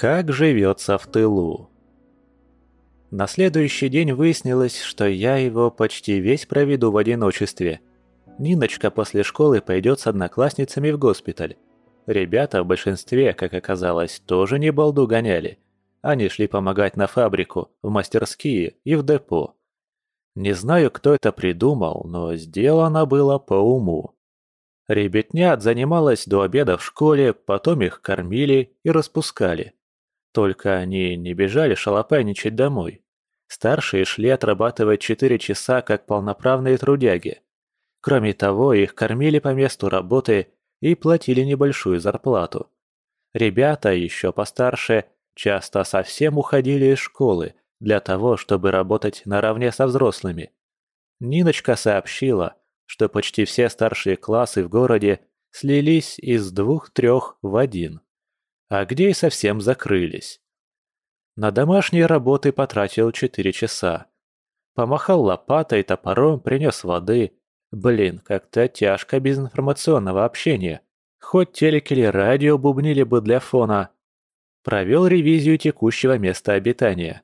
Как живется в тылу. На следующий день выяснилось, что я его почти весь проведу в одиночестве. Ниночка после школы пойдет с одноклассницами в госпиталь. Ребята в большинстве, как оказалось, тоже не балду гоняли. Они шли помогать на фабрику, в мастерские и в депо. Не знаю, кто это придумал, но сделано было по уму. Ребятня занималась до обеда в школе, потом их кормили и распускали. Только они не бежали шалопайничать домой. Старшие шли отрабатывать 4 часа как полноправные трудяги. Кроме того, их кормили по месту работы и платили небольшую зарплату. Ребята, еще постарше, часто совсем уходили из школы для того, чтобы работать наравне со взрослыми. Ниночка сообщила, что почти все старшие классы в городе слились из двух-трех в один а где и совсем закрылись. На домашние работы потратил 4 часа. Помахал лопатой, топором, принес воды. Блин, как-то тяжко без информационного общения. Хоть телек или радио бубнили бы для фона. Провел ревизию текущего места обитания.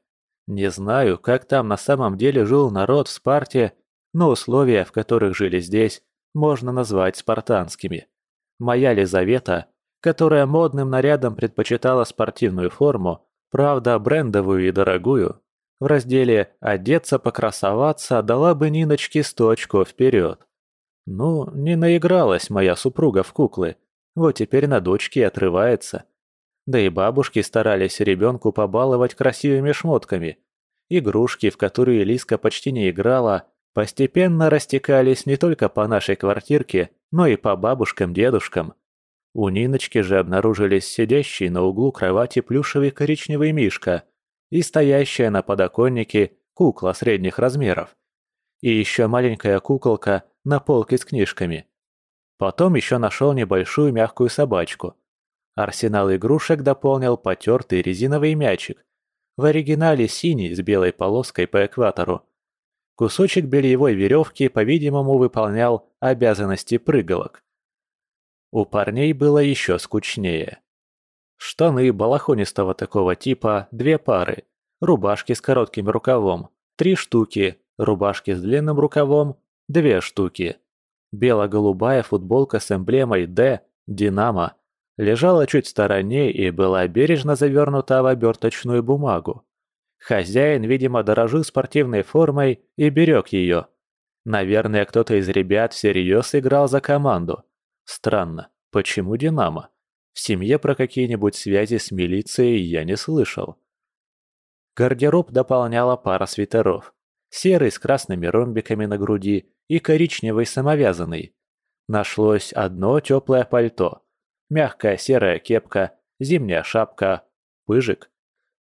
Не знаю, как там на самом деле жил народ в Спарте, но условия, в которых жили здесь, можно назвать спартанскими. Моя Лизавета которая модным нарядом предпочитала спортивную форму, правда брендовую и дорогую, в разделе «Одеться, покрасоваться» дала бы Ниночке сто очков вперед. Ну, не наигралась моя супруга в куклы, вот теперь на дочке отрывается. Да и бабушки старались ребенку побаловать красивыми шмотками. Игрушки, в которые Лиска почти не играла, постепенно растекались не только по нашей квартирке, но и по бабушкам-дедушкам. У Ниночки же обнаружились сидящий на углу кровати плюшевый коричневый мишка и стоящая на подоконнике кукла средних размеров. И еще маленькая куколка на полке с книжками. Потом еще нашел небольшую мягкую собачку. Арсенал игрушек дополнил потертый резиновый мячик. В оригинале синий с белой полоской по экватору. Кусочек бельевой веревки, по-видимому, выполнял обязанности прыгалок. У парней было еще скучнее. Штаны балахонистого такого типа – две пары, рубашки с коротким рукавом – три штуки, рубашки с длинным рукавом – две штуки. Бело-голубая футболка с эмблемой «Д» – «Динамо» лежала чуть в стороне и была бережно завернута в оберточную бумагу. Хозяин, видимо, дорожил спортивной формой и берег ее. Наверное, кто-то из ребят всерьез играл за команду. Странно, почему «Динамо»? В семье про какие-нибудь связи с милицией я не слышал. Гардероб дополняла пара свитеров. Серый с красными ромбиками на груди и коричневый самовязанный. Нашлось одно теплое пальто. Мягкая серая кепка, зимняя шапка, пыжик.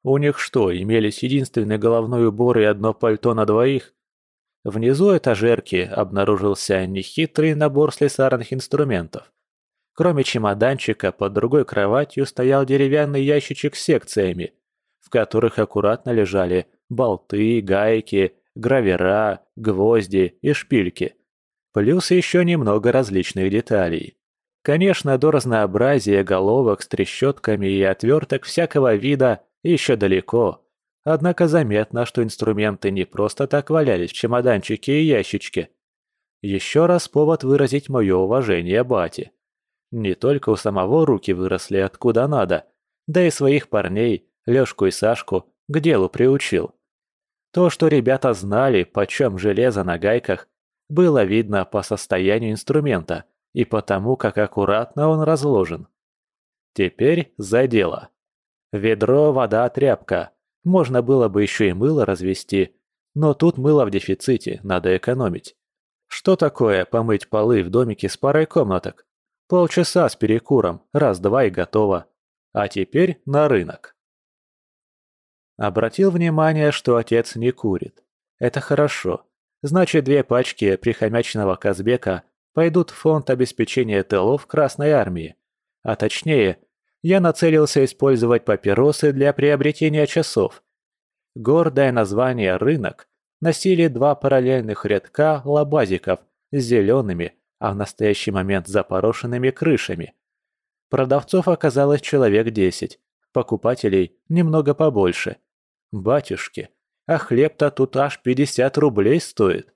У них что, имелись единственный головной убор и одно пальто на двоих? Внизу этажерки обнаружился нехитрый набор слесарных инструментов. Кроме чемоданчика, под другой кроватью стоял деревянный ящичек с секциями, в которых аккуратно лежали болты, гайки, гравера, гвозди и шпильки. Плюс еще немного различных деталей. Конечно, до разнообразия головок с трещотками и отверток всякого вида еще далеко. Однако заметно, что инструменты не просто так валялись в чемоданчике и ящичке. Еще раз повод выразить мое уважение бате. Не только у самого руки выросли откуда надо, да и своих парней, Лёшку и Сашку, к делу приучил. То, что ребята знали, почем железо на гайках, было видно по состоянию инструмента и по тому, как аккуратно он разложен. Теперь за дело. Ведро, вода, тряпка. Можно было бы еще и мыло развести, но тут мыло в дефиците, надо экономить. Что такое помыть полы в домике с парой комнаток? Полчаса с перекуром, раз-два и готово. А теперь на рынок. Обратил внимание, что отец не курит. Это хорошо. Значит, две пачки прихомяченного Казбека пойдут в фонд обеспечения тылов Красной Армии. А точнее, я нацелился использовать папиросы для приобретения часов. Гордое название «рынок» носили два параллельных рядка лабазиков с зелеными, а в настоящий момент запорошенными крышами. Продавцов оказалось человек десять, покупателей немного побольше. Батюшки, а хлеб-то тут аж 50 рублей стоит.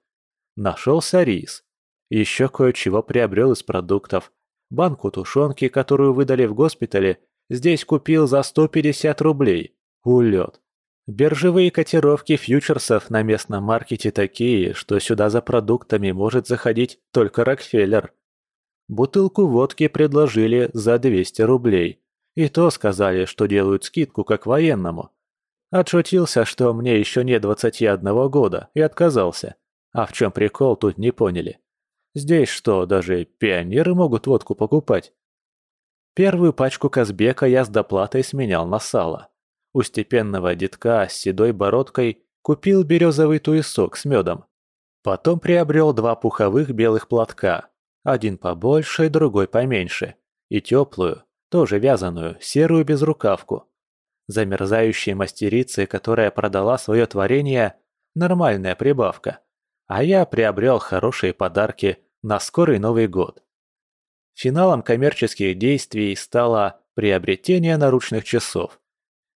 Нашелся рис. Еще кое-чего приобрел из продуктов. Банку тушенки, которую выдали в госпитале, здесь купил за 150 рублей. Улет. Биржевые котировки фьючерсов на местном маркете такие, что сюда за продуктами может заходить только Рокфеллер. Бутылку водки предложили за 200 рублей. И то сказали, что делают скидку как военному. Отшутился, что мне еще не 21 года, и отказался. А в чем прикол, тут не поняли. Здесь что, даже пионеры могут водку покупать? Первую пачку Казбека я с доплатой сменял на сало. У степенного детка с седой бородкой купил березовый туесок с медом. Потом приобрел два пуховых белых платка. Один побольше, другой поменьше. И теплую, тоже вязаную, серую безрукавку. Замерзающей мастерице, которая продала свое творение, нормальная прибавка. А я приобрел хорошие подарки на скорый Новый год. Финалом коммерческих действий стало приобретение наручных часов.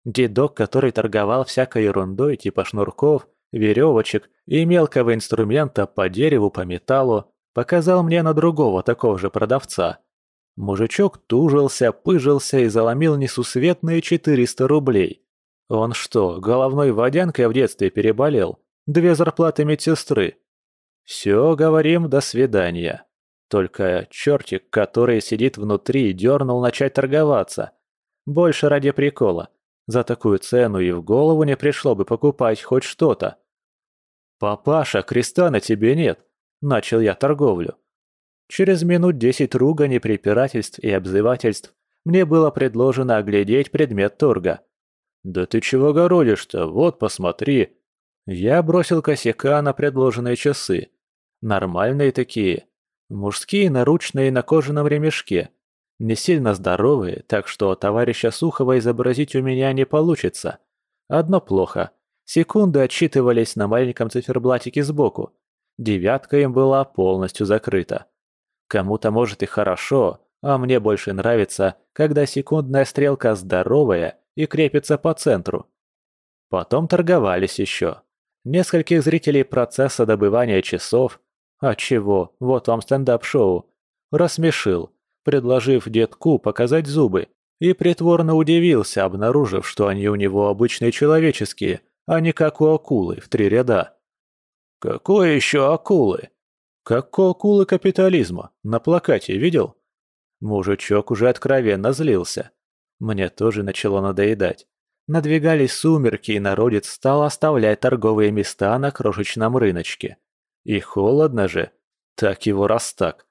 Дедок, который торговал всякой ерундой типа шнурков, веревочек и мелкого инструмента по дереву, по металлу, показал мне на другого такого же продавца. Мужичок тужился, пыжился и заломил несусветные 400 рублей. Он что, головной водянкой в детстве переболел? Две зарплаты медсестры. Все, говорим, до свидания. Только чертик, который сидит внутри, дернул начать торговаться. Больше ради прикола. За такую цену и в голову не пришло бы покупать хоть что-то. «Папаша, креста на тебе нет!» – начал я торговлю. Через минут десять ругани, препирательств и обзывательств мне было предложено оглядеть предмет торга. «Да ты чего городишь-то? Вот, посмотри!» Я бросил косяка на предложенные часы. Нормальные такие. Мужские наручные на кожаном ремешке. Не сильно здоровые, так что товарища Сухова изобразить у меня не получится. Одно плохо. Секунды отсчитывались на маленьком циферблатике сбоку. Девятка им была полностью закрыта. Кому-то может и хорошо, а мне больше нравится, когда секундная стрелка здоровая и крепится по центру. Потом торговались еще. Нескольких зрителей процесса добывания часов, а чего, вот вам стендап-шоу, рассмешил, предложив детку показать зубы, и притворно удивился, обнаружив, что они у него обычные человеческие, а не как у акулы в три ряда. «Какой еще акулы?» Как акулы капитализма. На плакате видел? Мужичок уже откровенно злился. Мне тоже начало надоедать. Надвигались сумерки, и народец стал оставлять торговые места на крошечном рыночке. И холодно же. Так его раз так.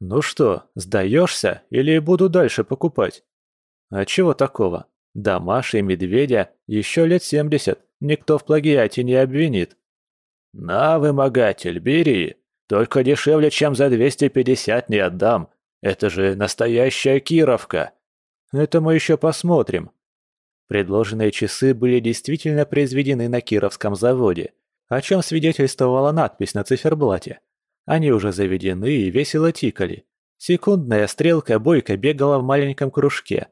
Ну что, сдаешься или буду дальше покупать? А чего такого? Да Маши и Медведя еще лет семьдесят никто в плагиате не обвинит. На, вымогатель, бери. Только дешевле, чем за 250 не отдам. Это же настоящая Кировка. Это мы еще посмотрим. Предложенные часы были действительно произведены на Кировском заводе, о чем свидетельствовала надпись на циферблате. Они уже заведены и весело тикали. Секундная стрелка бойко бегала в маленьком кружке.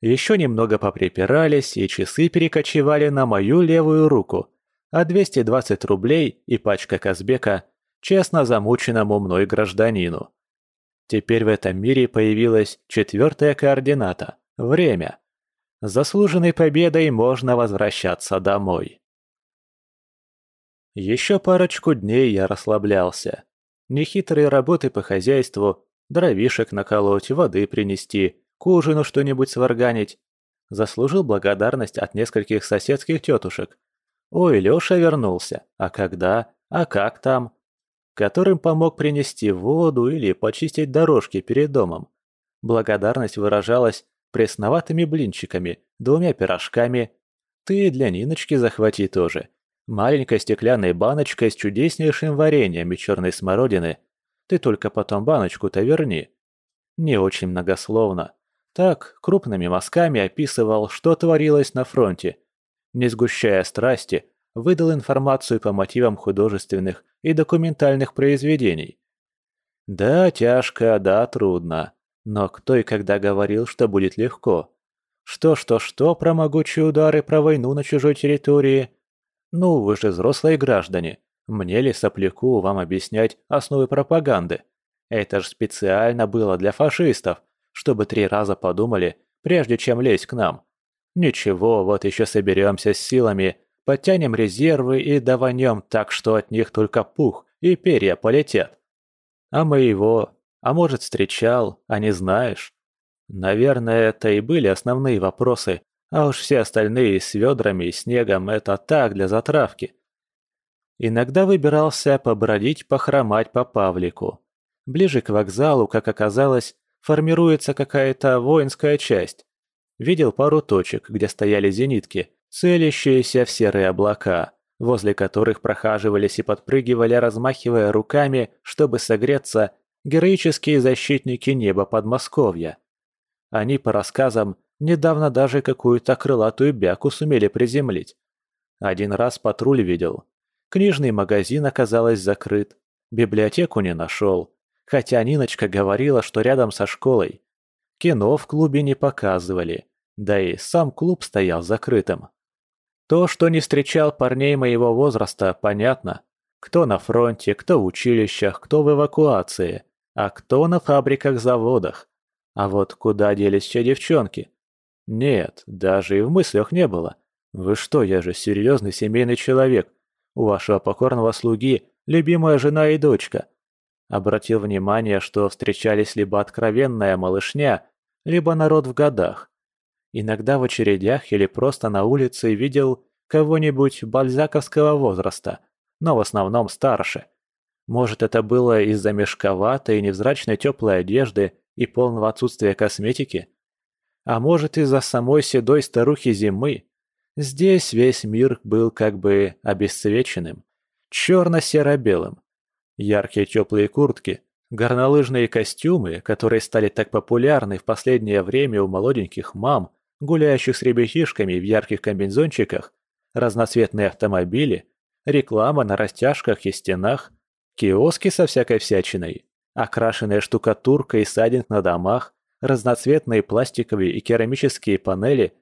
Еще немного поприпирались, и часы перекочевали на мою левую руку, а 220 рублей и пачка Казбека честно замученному мной гражданину. Теперь в этом мире появилась четвертая координата – время. С заслуженной победой можно возвращаться домой. Еще парочку дней я расслаблялся. Нехитрые работы по хозяйству, дровишек наколоть, воды принести, к ужину что-нибудь сварганить. Заслужил благодарность от нескольких соседских тетушек. Ой, Леша вернулся. А когда? А как там? которым помог принести воду или почистить дорожки перед домом. Благодарность выражалась пресноватыми блинчиками, двумя пирожками. Ты для Ниночки захвати тоже. Маленькой стеклянной баночкой с чудеснейшим вареньем и черной смородины. Ты только потом баночку-то верни. Не очень многословно. Так, крупными мазками описывал, что творилось на фронте. Не сгущая страсти, выдал информацию по мотивам художественных и документальных произведений. Да, тяжко, да, трудно. Но кто и когда говорил, что будет легко? Что-что-что про могучие удары, про войну на чужой территории. Ну, вы же взрослые граждане. Мне ли, сопляку, вам объяснять основы пропаганды? Это же специально было для фашистов, чтобы три раза подумали, прежде чем лезть к нам. Ничего, вот еще соберемся с силами, подтянем резервы и даванем так, что от них только пух и перья полетят. А мы его, а может, встречал, а не знаешь? Наверное, это и были основные вопросы, а уж все остальные с ведрами и снегом – это так, для затравки. Иногда выбирался побродить, похромать по Павлику. Ближе к вокзалу, как оказалось, формируется какая-то воинская часть. Видел пару точек, где стояли зенитки, целящиеся в серые облака, возле которых прохаживались и подпрыгивали, размахивая руками, чтобы согреться, героические защитники неба Подмосковья. Они, по рассказам, недавно даже какую-то крылатую бяку сумели приземлить. Один раз патруль видел. Книжный магазин оказалось закрыт, библиотеку не нашел, хотя Ниночка говорила, что рядом со школой. Кино в клубе не показывали, да и сам клуб стоял закрытым. То, что не встречал парней моего возраста, понятно. Кто на фронте, кто в училищах, кто в эвакуации, а кто на фабриках-заводах. А вот куда делись все девчонки? Нет, даже и в мыслях не было. Вы что, я же серьезный семейный человек. У вашего покорного слуги любимая жена и дочка. Обратил внимание, что встречались либо откровенная малышня, либо народ в годах. Иногда в очередях или просто на улице видел кого-нибудь бальзаковского возраста, но в основном старше. Может, это было из-за мешковатой и невзрачной теплой одежды и полного отсутствия косметики? А может, из-за самой седой старухи зимы? Здесь весь мир был как бы обесцвеченным, черно-серо-белым. Яркие теплые куртки, горнолыжные костюмы, которые стали так популярны в последнее время у молоденьких мам, гуляющих с ребятишками в ярких комбинзончиках, разноцветные автомобили, реклама на растяжках и стенах, киоски со всякой всячиной, Окрашенная штукатурка и сайдинг на домах, разноцветные пластиковые и керамические панели.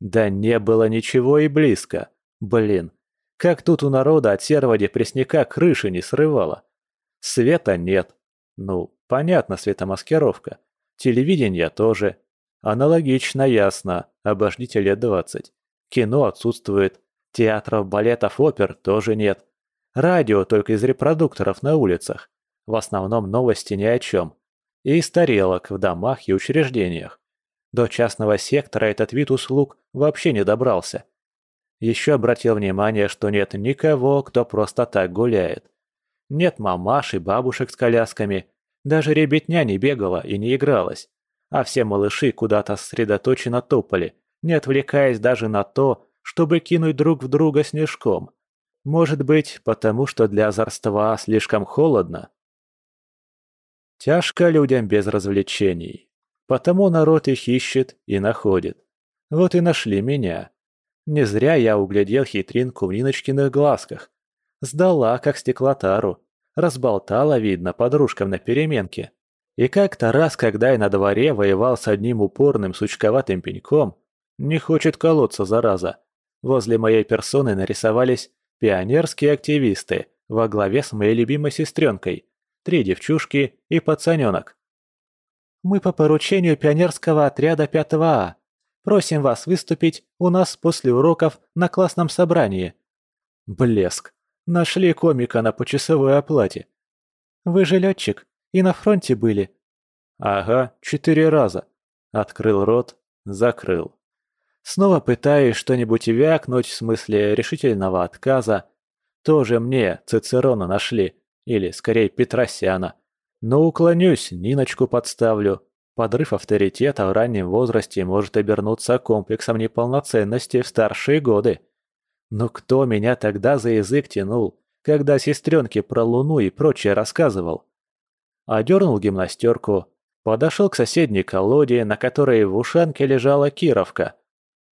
Да не было ничего и близко. Блин, как тут у народа от серого депресняка крыши не срывало. Света нет. Ну, понятно, светомаскировка. Телевидение тоже. Аналогично ясно. Обождите лет двадцать. Кино отсутствует. Театров, балетов, опер тоже нет. Радио только из репродукторов на улицах. В основном новости ни о чем. И из тарелок в домах и учреждениях. До частного сектора этот вид услуг вообще не добрался. Еще обратил внимание, что нет никого, кто просто так гуляет. Нет мамаш и бабушек с колясками. Даже ребятня не бегала и не игралась. А все малыши куда-то сосредоточенно топали, не отвлекаясь даже на то, чтобы кинуть друг в друга снежком. Может быть, потому что для озорства слишком холодно? Тяжко людям без развлечений. Потому народ их ищет и находит. Вот и нашли меня. Не зря я углядел хитринку в Ниночкиных глазках. Сдала, как стеклотару. Разболтала, видно, подружкам на переменке. И как-то раз, когда я на дворе воевал с одним упорным сучковатым пеньком, не хочет колоться, зараза. Возле моей персоны нарисовались пионерские активисты во главе с моей любимой сестренкой, три девчушки и пацаненок. «Мы по поручению пионерского отряда 5 А. Просим вас выступить у нас после уроков на классном собрании». Блеск. Нашли комика на почасовой оплате. «Вы же летчик и на фронте были». «Ага, четыре раза». Открыл рот, закрыл. Снова пытаюсь что-нибудь вякнуть в смысле решительного отказа. Тоже мне Цицерона нашли. Или, скорее, Петросяна. Но уклонюсь, Ниночку подставлю. Подрыв авторитета в раннем возрасте может обернуться комплексом неполноценности в старшие годы. Но кто меня тогда за язык тянул, когда сестренке про Луну и прочее рассказывал? Одернул гимнастерку, подошел к соседней колоде, на которой в ушанке лежала кировка.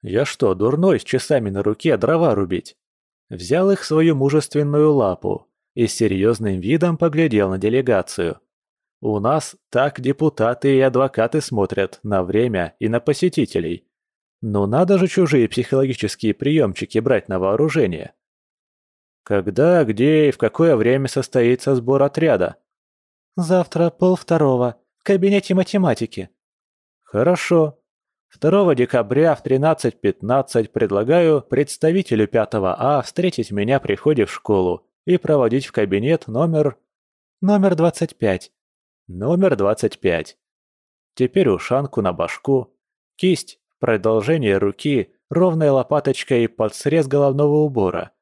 Я что, дурной с часами на руке дрова рубить? Взял их в свою мужественную лапу, и с серьезным видом поглядел на делегацию. У нас так депутаты и адвокаты смотрят на время и на посетителей. Но надо же чужие психологические приемчики брать на вооружение. Когда, где и в какое время состоится сбор отряда? Завтра полвторого, в кабинете математики. Хорошо. 2 декабря в 13.15 предлагаю представителю 5 А встретить меня при входе в школу и проводить в кабинет номер... Номер 25. Номер 25. Теперь ушанку на башку, кисть, продолжение руки, ровная лопаточка и под срез головного убора.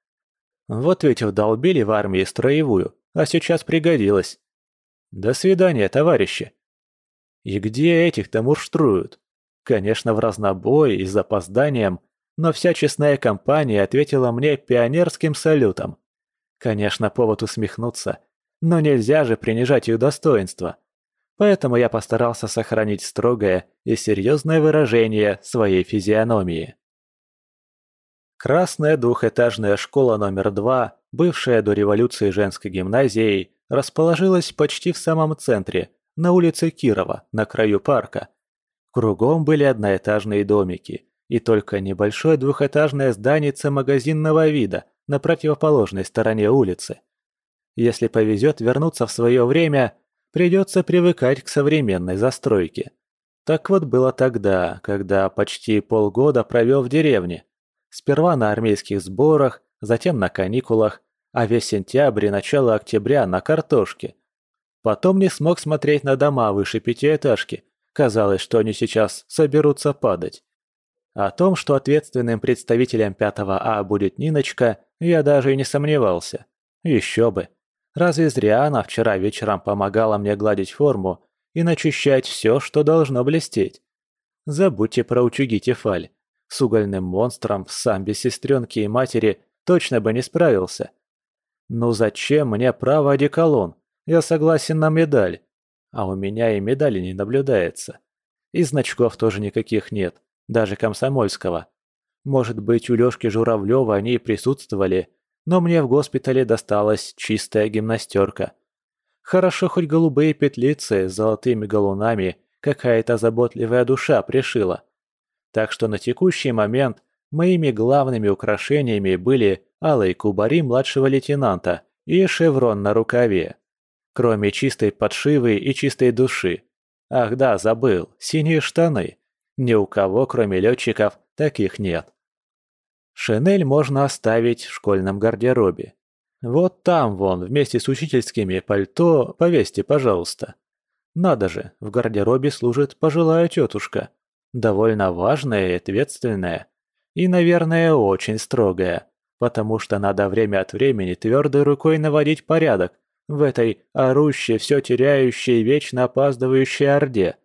Вот ведь вдолбили в армии строевую, а сейчас пригодилось. До свидания, товарищи. И где этих-то мурштруют? Конечно, в разнобой и с запозданием, но вся честная компания ответила мне пионерским салютом. Конечно, повод усмехнуться, но нельзя же принижать их достоинство. Поэтому я постарался сохранить строгое и серьезное выражение своей физиономии. Красная двухэтажная школа номер два, бывшая до революции женской гимназией, расположилась почти в самом центре, на улице Кирова, на краю парка. Кругом были одноэтажные домики, и только небольшое двухэтажное здание магазинного вида на противоположной стороне улицы. Если повезет вернуться в свое время, придется привыкать к современной застройке. Так вот было тогда, когда почти полгода провел в деревне. Сперва на армейских сборах, затем на каникулах, а весь сентябрь и начало октября на картошке. Потом не смог смотреть на дома выше пятиэтажки. Казалось, что они сейчас соберутся падать. О том, что ответственным представителем 5 А будет Ниночка, я даже и не сомневался. Еще бы. Разве зря она вчера вечером помогала мне гладить форму и начищать все, что должно блестеть? Забудьте про утюги Тефаль. С угольным монстром, сам без сестренки и матери, точно бы не справился. Ну зачем мне право одеколон? Я согласен на медаль. А у меня и медали не наблюдается. И значков тоже никаких нет, даже комсомольского. Может быть, у Лёшки Журавлёва они и присутствовали, но мне в госпитале досталась чистая гимнастерка. Хорошо хоть голубые петлицы с золотыми галунами какая-то заботливая душа пришила. Так что на текущий момент моими главными украшениями были алый кубари младшего лейтенанта и шеврон на рукаве. Кроме чистой подшивы и чистой души. Ах да, забыл, синие штаны. Ни у кого, кроме летчиков, таких нет. Шинель можно оставить в школьном гардеробе. Вот там вон, вместе с учительскими пальто, повесьте, пожалуйста. Надо же, в гардеробе служит пожилая тетушка. Довольно важная и ответственная. И, наверное, очень строгая. Потому что надо время от времени твердой рукой наводить порядок в этой орущей, все теряющей, вечно опаздывающей орде.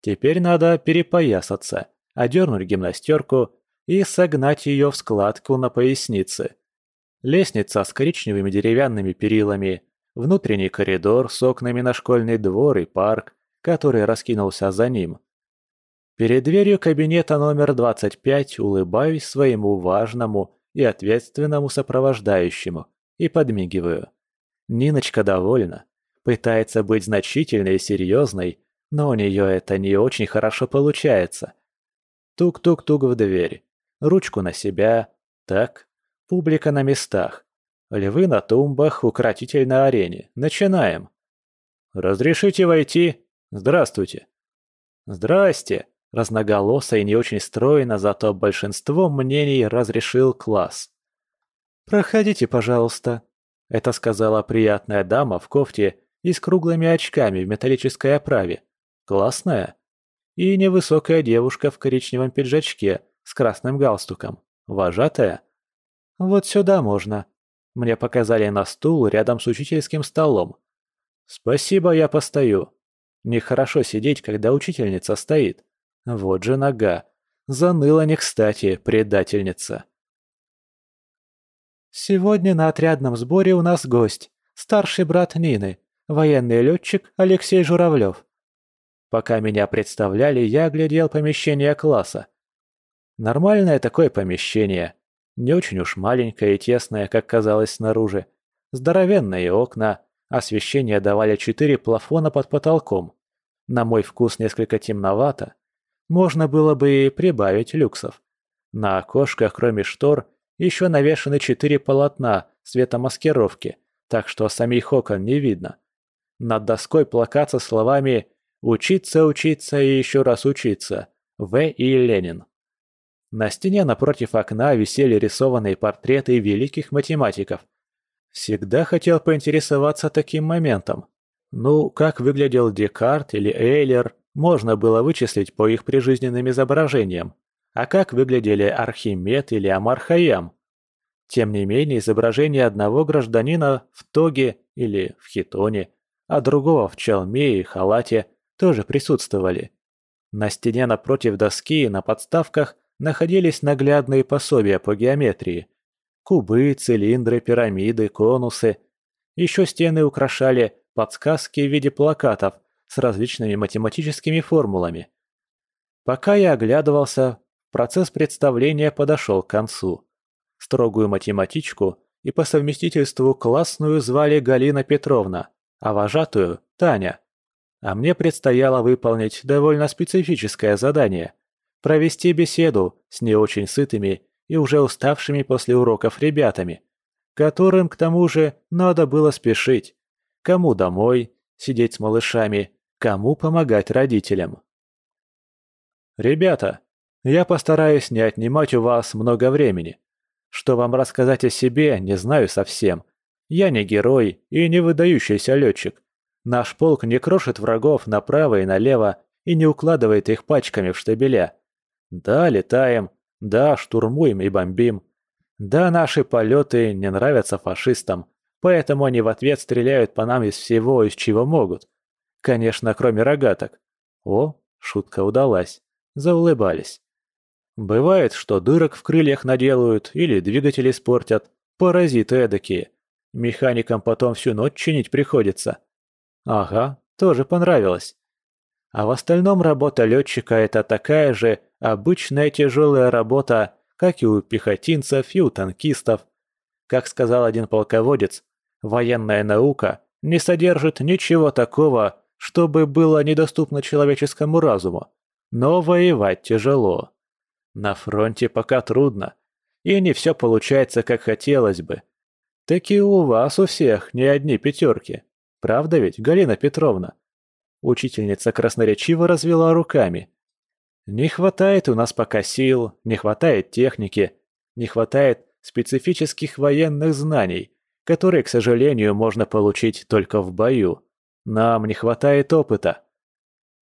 Теперь надо перепоясаться, одернуть гимнастерку и согнать ее в складку на пояснице. Лестница с коричневыми деревянными перилами, внутренний коридор с окнами на школьный двор и парк, который раскинулся за ним. Перед дверью кабинета номер 25 улыбаюсь своему важному и ответственному сопровождающему и подмигиваю. Ниночка довольна, пытается быть значительной и серьезной, но у нее это не очень хорошо получается. Тук-тук-тук в дверь ручку на себя. Так, публика на местах. Львы на тумбах, укротитель на арене. Начинаем. «Разрешите войти? Здравствуйте!» «Здрасте!» Разноголосо и не очень стройно, зато большинство мнений разрешил класс. «Проходите, пожалуйста», — это сказала приятная дама в кофте и с круглыми очками в металлической оправе. Классная. И невысокая девушка в коричневом пиджачке с красным галстуком. Вожатая? Вот сюда можно. Мне показали на стул рядом с учительским столом. Спасибо, я постою. Нехорошо сидеть, когда учительница стоит. Вот же нога. Заныла не кстати, предательница. Сегодня на отрядном сборе у нас гость. Старший брат Нины, военный летчик Алексей Журавлев. Пока меня представляли, я глядел помещение класса. Нормальное такое помещение. Не очень уж маленькое и тесное, как казалось снаружи. Здоровенные окна, освещение давали четыре плафона под потолком. На мой вкус несколько темновато. можно было бы и прибавить люксов. На окошках, кроме штор, еще навешаны четыре полотна светомаскировки, так что самих окон не видно. Над доской плакат со словами «Учиться, учиться и еще раз учиться» В. и Ленин. На стене напротив окна висели рисованные портреты великих математиков. Всегда хотел поинтересоваться таким моментом. Ну, как выглядел Декарт или Эйлер, можно было вычислить по их прижизненным изображениям. А как выглядели Архимед или Амар? Тем не менее, изображение одного гражданина в тоге или в хитоне, а другого в чалме и халате тоже присутствовали. На стене напротив доски на подставках находились наглядные пособия по геометрии. Кубы, цилиндры, пирамиды, конусы. Еще стены украшали подсказки в виде плакатов с различными математическими формулами. Пока я оглядывался, процесс представления подошел к концу. Строгую математичку и по совместительству классную звали Галина Петровна, а вожатую – Таня. А мне предстояло выполнить довольно специфическое задание – провести беседу с не очень сытыми и уже уставшими после уроков ребятами, которым, к тому же, надо было спешить. Кому домой, сидеть с малышами, кому помогать родителям. «Ребята, я постараюсь не отнимать у вас много времени. Что вам рассказать о себе, не знаю совсем. Я не герой и не выдающийся летчик. Наш полк не крошит врагов направо и налево и не укладывает их пачками в штабеля. Да, летаем, да, штурмуем и бомбим. Да, наши полеты не нравятся фашистам, поэтому они в ответ стреляют по нам из всего, из чего могут. Конечно, кроме рогаток. О, шутка удалась. Заулыбались. Бывает, что дырок в крыльях наделают или двигатели испортят. Паразиты эдакие. Механикам потом всю ночь чинить приходится. Ага, тоже понравилось. А в остальном работа летчика – это такая же обычная тяжелая работа, как и у пехотинцев и у танкистов. Как сказал один полководец, военная наука не содержит ничего такого, чтобы было недоступно человеческому разуму. Но воевать тяжело. На фронте пока трудно, и не все получается, как хотелось бы. Так и у вас у всех не одни пятерки. Правда ведь, Галина Петровна?» Учительница красноречиво развела руками. «Не хватает у нас пока сил, не хватает техники, не хватает специфических военных знаний, которые, к сожалению, можно получить только в бою. Нам не хватает опыта».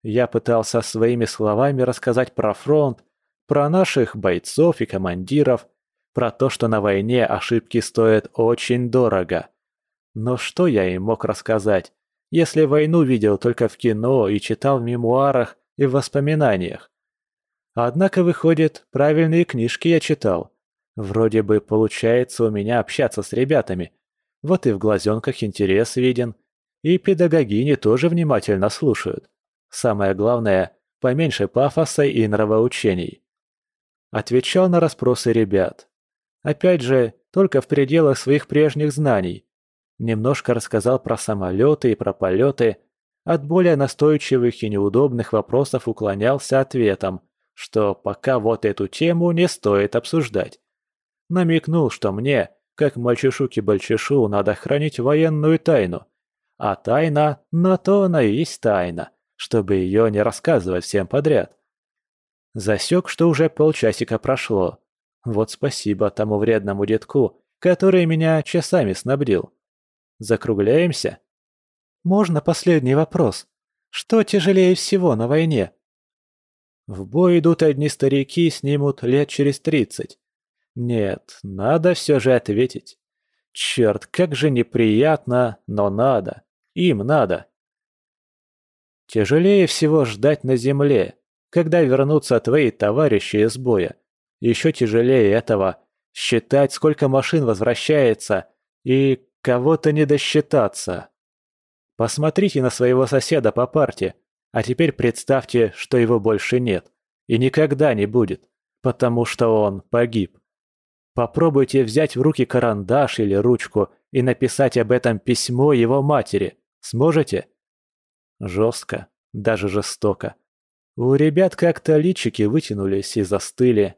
Я пытался своими словами рассказать про фронт, про наших бойцов и командиров, про то, что на войне ошибки стоят очень дорого. Но что я им мог рассказать, если войну видел только в кино и читал в мемуарах и в воспоминаниях? Однако, выходит, правильные книжки я читал. Вроде бы получается у меня общаться с ребятами. Вот и в глазенках интерес виден. И педагогини тоже внимательно слушают. Самое главное, поменьше пафоса и нравоучений. Отвечал на расспросы ребят. Опять же, только в пределах своих прежних знаний. Немножко рассказал про самолеты и про полеты. От более настойчивых и неудобных вопросов уклонялся ответом, что пока вот эту тему не стоит обсуждать. Намекнул, что мне, как мальчишу-кибальчишу, надо хранить военную тайну. А тайна на то она и есть тайна, чтобы ее не рассказывать всем подряд. Засек, что уже полчасика прошло. Вот спасибо тому вредному детку, который меня часами снабдил. Закругляемся? Можно последний вопрос? Что тяжелее всего на войне? В бой идут одни старики, снимут лет через тридцать. Нет, надо все же ответить. Черт, как же неприятно, но надо. Им надо. Тяжелее всего ждать на земле, когда вернутся твои товарищи из боя. Еще тяжелее этого считать, сколько машин возвращается, и кого-то не досчитаться. Посмотрите на своего соседа по парте, а теперь представьте, что его больше нет и никогда не будет, потому что он погиб. Попробуйте взять в руки карандаш или ручку и написать об этом письмо его матери. Сможете? Жестко, даже жестоко. У ребят как-то личики вытянулись и застыли.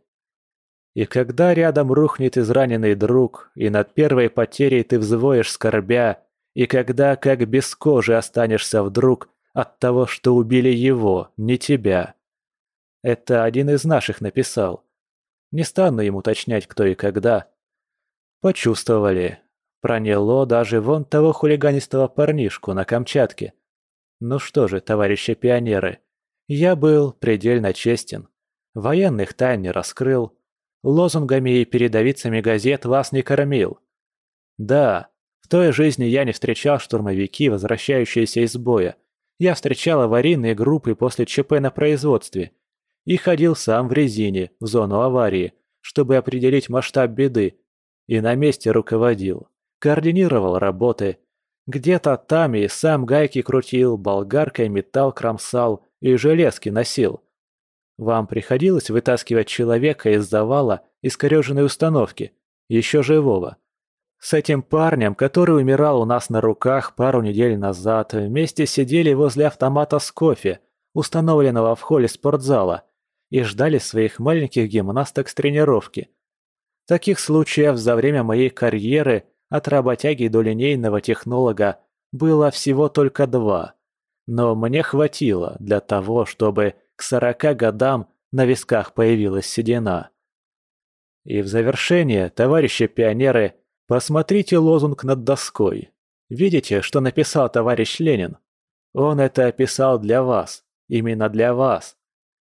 И когда рядом рухнет израненный друг, и над первой потерей ты взвоешь скорбя, и когда как без кожи останешься вдруг от того, что убили его, не тебя. Это один из наших написал. Не стану ему уточнять, кто и когда. Почувствовали. Проняло даже вон того хулиганистого парнишку на Камчатке. Ну что же, товарищи пионеры, я был предельно честен. Военных тайн не раскрыл. Лозунгами и передовицами газет вас не кормил. Да, в той жизни я не встречал штурмовики, возвращающиеся из боя. Я встречал аварийные группы после ЧП на производстве. И ходил сам в резине, в зону аварии, чтобы определить масштаб беды. И на месте руководил, координировал работы, где-то там и сам гайки крутил, болгаркой металл кромсал и железки носил. Вам приходилось вытаскивать человека из завала искореженной установки, еще живого. С этим парнем, который умирал у нас на руках пару недель назад, вместе сидели возле автомата с кофе, установленного в холле спортзала, и ждали своих маленьких гимнасток с тренировки. Таких случаев за время моей карьеры – от работяги до линейного технолога было всего только два. Но мне хватило для того, чтобы к сорока годам на висках появилась седина. И в завершение, товарищи пионеры, посмотрите лозунг над доской. Видите, что написал товарищ Ленин? Он это описал для вас, именно для вас.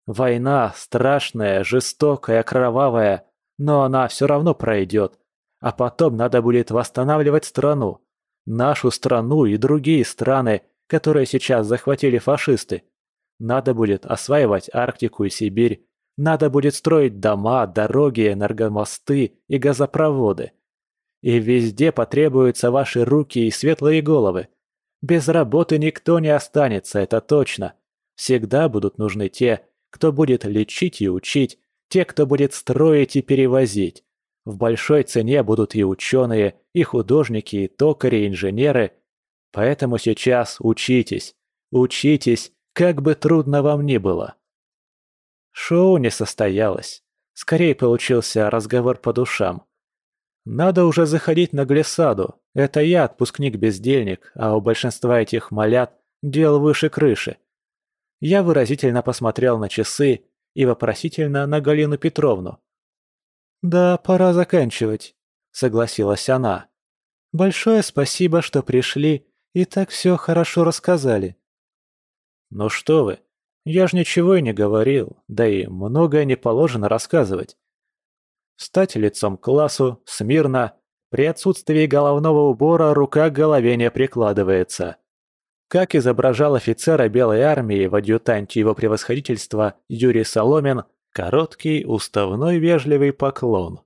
Война страшная, жестокая, кровавая, но она все равно пройдет, а потом надо будет восстанавливать страну. Нашу страну и другие страны, которые сейчас захватили фашисты. Надо будет осваивать Арктику и Сибирь. Надо будет строить дома, дороги, энергомосты и газопроводы. И везде потребуются ваши руки и светлые головы. Без работы никто не останется, это точно. Всегда будут нужны те, кто будет лечить и учить, те, кто будет строить и перевозить. В большой цене будут и ученые, и художники, и токари, и инженеры. Поэтому сейчас учитесь, учитесь, как бы трудно вам ни было. Шоу не состоялось. Скорее получился разговор по душам. Надо уже заходить на глиссаду. Это я отпускник-бездельник, а у большинства этих малят дел выше крыши. Я выразительно посмотрел на часы и вопросительно на Галину Петровну. «Да, пора заканчивать», — согласилась она. «Большое спасибо, что пришли и так все хорошо рассказали». «Ну что вы, я ж ничего и не говорил, да и многое не положено рассказывать. Встать лицом к классу, смирно, при отсутствии головного убора рука к голове не прикладывается. Как изображал офицера Белой армии в адъютанте его превосходительства Юрий Соломин, Короткий, уставной, вежливый поклон.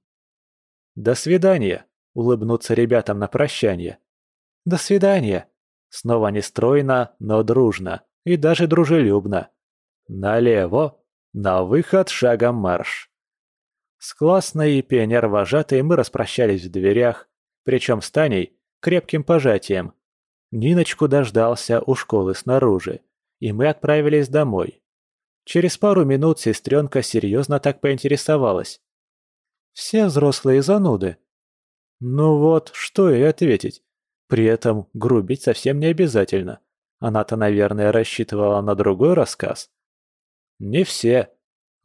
«До свидания!» — улыбнуться ребятам на прощание. «До свидания!» Снова не стройно, но дружно и даже дружелюбно. Налево, на выход шагом марш. С классной и пионер-вожатой мы распрощались в дверях, причем с Таней крепким пожатием. Ниночку дождался у школы снаружи, и мы отправились домой. Через пару минут сестренка серьезно так поинтересовалась. «Все взрослые зануды». Ну вот, что и ответить. При этом грубить совсем не обязательно. Она-то, наверное, рассчитывала на другой рассказ. Не все.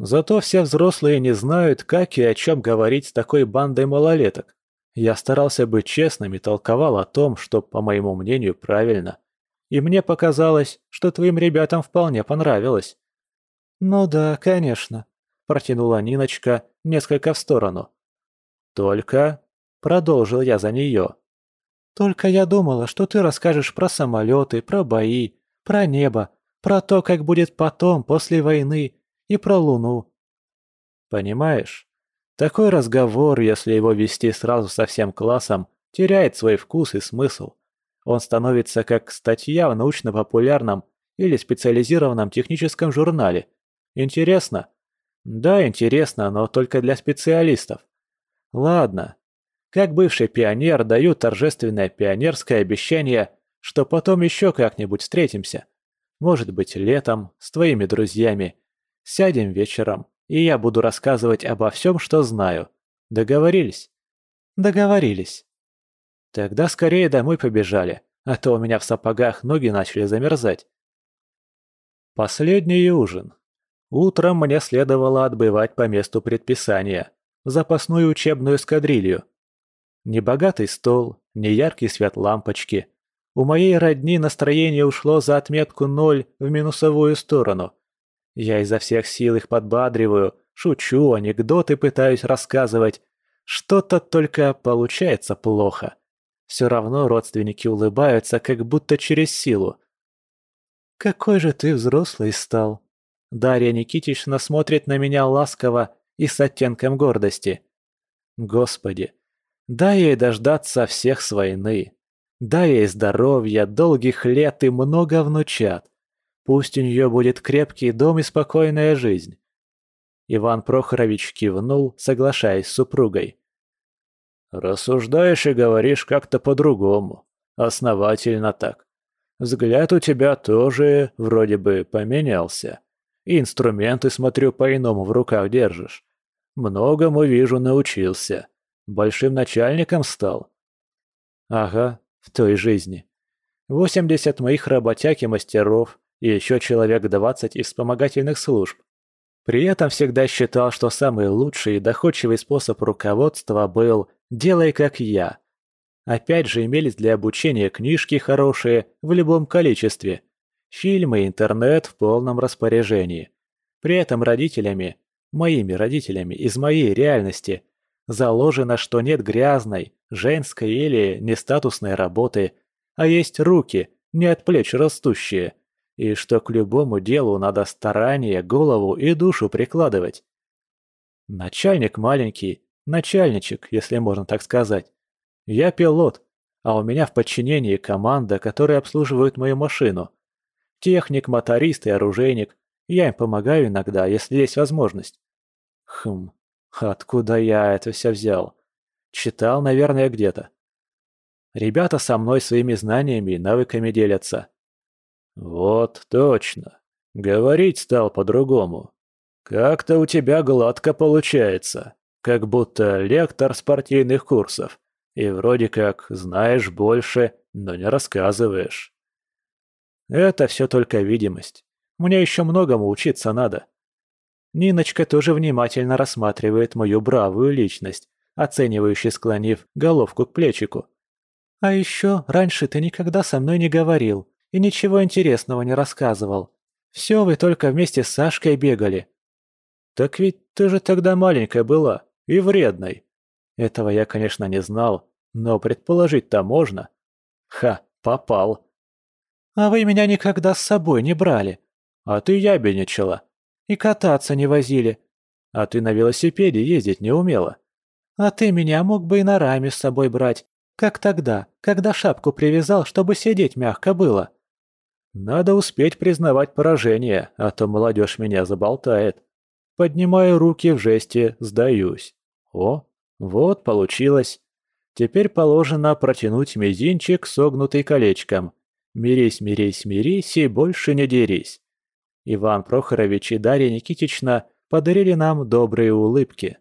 Зато все взрослые не знают, как и о чем говорить с такой бандой малолеток. Я старался быть честным и толковал о том, что, по моему мнению, правильно. И мне показалось, что твоим ребятам вполне понравилось. «Ну да, конечно», – протянула Ниночка несколько в сторону. «Только...» – продолжил я за нее. «Только я думала, что ты расскажешь про самолеты, про бои, про небо, про то, как будет потом, после войны, и про Луну». «Понимаешь, такой разговор, если его вести сразу со всем классом, теряет свой вкус и смысл. Он становится как статья в научно-популярном или специализированном техническом журнале – Интересно? Да, интересно, но только для специалистов. Ладно. Как бывший пионер даю торжественное пионерское обещание, что потом еще как-нибудь встретимся. Может быть, летом, с твоими друзьями, Сядем вечером, и я буду рассказывать обо всем, что знаю. Договорились?» «Договорились». «Тогда скорее домой побежали, а то у меня в сапогах ноги начали замерзать». Последний ужин. Утром мне следовало отбывать по месту предписания, запасную учебную эскадрилью. Небогатый стол, неяркий свет лампочки. У моей родни настроение ушло за отметку ноль в минусовую сторону. Я изо всех сил их подбадриваю, шучу, анекдоты пытаюсь рассказывать. Что-то только получается плохо. Все равно родственники улыбаются, как будто через силу. «Какой же ты взрослый стал!» Дарья Никитична смотрит на меня ласково и с оттенком гордости. Господи, дай ей дождаться всех с войны. Дай ей здоровья, долгих лет и много внучат. Пусть у нее будет крепкий дом и спокойная жизнь. Иван Прохорович кивнул, соглашаясь с супругой. «Рассуждаешь и говоришь как-то по-другому. Основательно так. Взгляд у тебя тоже вроде бы поменялся. И инструменты, смотрю, по-иному в руках держишь. Многому, вижу, научился. Большим начальником стал. Ага, в той жизни. 80 моих работяг и мастеров, и еще человек 20 из вспомогательных служб. При этом всегда считал, что самый лучший и доходчивый способ руководства был «делай как я». Опять же имелись для обучения книжки хорошие в любом количестве – Фильмы интернет в полном распоряжении. При этом родителями, моими родителями из моей реальности, заложено, что нет грязной, женской или нестатусной работы, а есть руки, не от плеч растущие, и что к любому делу надо старание, голову и душу прикладывать. Начальник маленький, начальничек, если можно так сказать. Я пилот, а у меня в подчинении команда, которая обслуживает мою машину – Техник, моторист и оружейник. Я им помогаю иногда, если есть возможность. Хм, откуда я это все взял? Читал, наверное, где-то. Ребята со мной своими знаниями и навыками делятся. Вот, точно. Говорить стал по-другому. Как-то у тебя гладко получается. Как будто лектор спортивных курсов. И вроде как знаешь больше, но не рассказываешь. Это все только видимость. Мне еще многому учиться надо. Ниночка тоже внимательно рассматривает мою бравую личность, оценивающе склонив головку к плечику. «А еще раньше ты никогда со мной не говорил и ничего интересного не рассказывал. Все вы только вместе с Сашкой бегали». «Так ведь ты же тогда маленькая была и вредной». Этого я, конечно, не знал, но предположить-то можно. Ха, попал. А вы меня никогда с собой не брали. А ты ябедничала. И кататься не возили. А ты на велосипеде ездить не умела. А ты меня мог бы и на раме с собой брать, как тогда, когда шапку привязал, чтобы сидеть мягко было. Надо успеть признавать поражение, а то молодежь меня заболтает. Поднимаю руки в жесте «сдаюсь». О, вот получилось. Теперь положено протянуть мизинчик, согнутый колечком, Мирись, мирись, мирись и больше не дерись. Иван Прохорович и Дарья Никитична подарили нам добрые улыбки.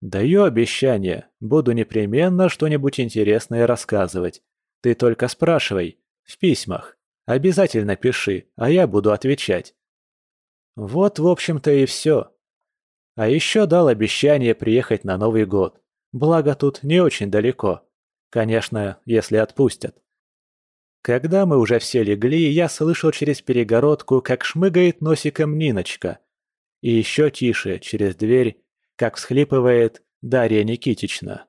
Даю обещание, буду непременно что-нибудь интересное рассказывать. Ты только спрашивай, в письмах. Обязательно пиши, а я буду отвечать. Вот, в общем-то, и все. А еще дал обещание приехать на Новый год. Благо тут не очень далеко. Конечно, если отпустят. Когда мы уже все легли, я слышал через перегородку, как шмыгает носиком Ниночка. И еще тише, через дверь, как всхлипывает Дарья Никитична.